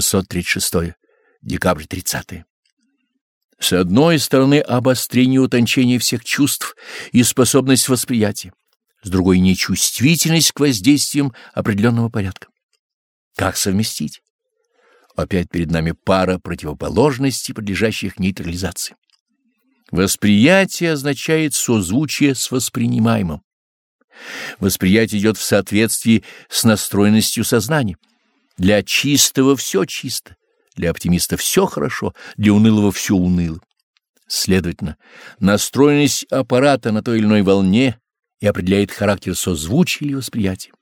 636. Декабрь 30. С одной стороны обострение и утончение всех чувств и способность восприятия, с другой нечувствительность к воздействиям определенного порядка. Как совместить? Опять перед нами пара противоположностей, подлежащих нейтрализации. Восприятие означает созвучие с воспринимаемым. Восприятие идет в соответствии с настроенностью сознания. Для чистого все чисто, для оптимиста все хорошо, для унылого все уныло. Следовательно, настроенность аппарата на той или иной волне и определяет характер созвучия или восприятия.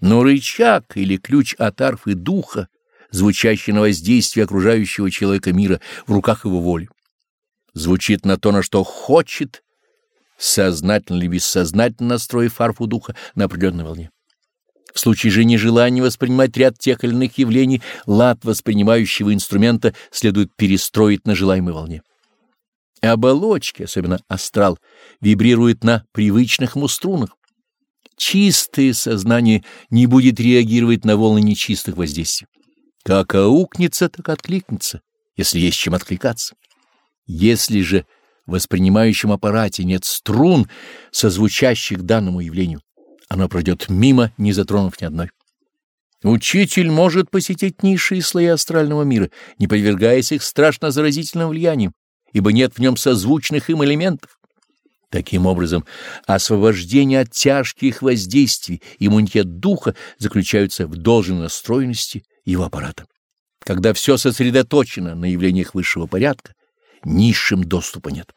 Но рычаг или ключ от арфы духа, звучащий на воздействие окружающего человека мира в руках его воли, звучит на то, на что хочет, сознательно или бессознательно настроив арфу духа на определенной волне. В случае же нежелания воспринимать ряд тех или иных явлений, лад воспринимающего инструмента следует перестроить на желаемой волне. Оболочки, особенно астрал, вибрирует на привычных ему струнах. Чистое сознание не будет реагировать на волны нечистых воздействий. Как аукнется, так откликнется, если есть чем откликаться. Если же в воспринимающем аппарате нет струн, созвучащих данному явлению, оно пройдет мимо, не затронув ни одной. Учитель может посетить низшие слои астрального мира, не подвергаясь их страшно заразительным влияниям, ибо нет в нем созвучных им элементов. Таким образом, освобождение от тяжких воздействий, иммунитет духа заключаются в должной настроенности его аппарата. Когда все сосредоточено на явлениях высшего порядка, низшим доступа нет.